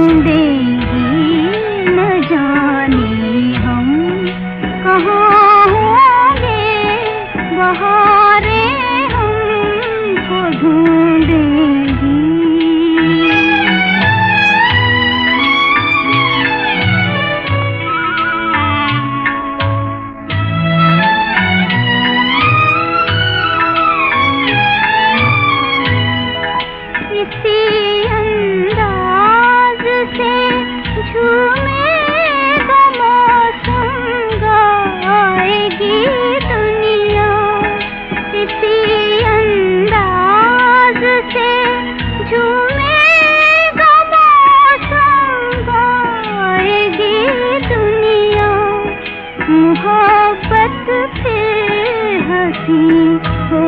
Vande Thank you.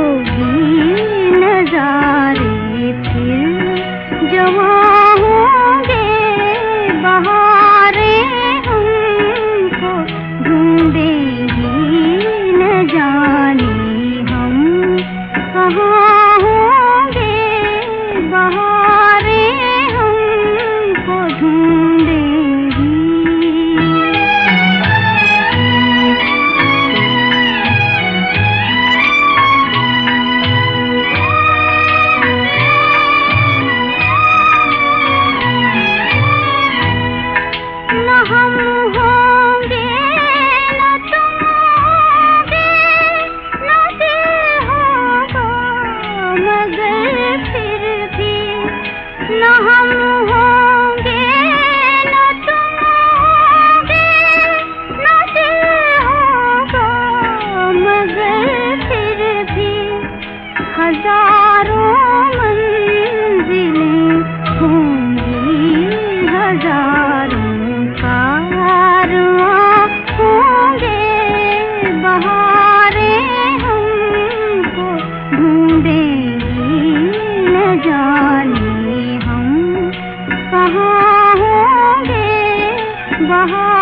वहाँ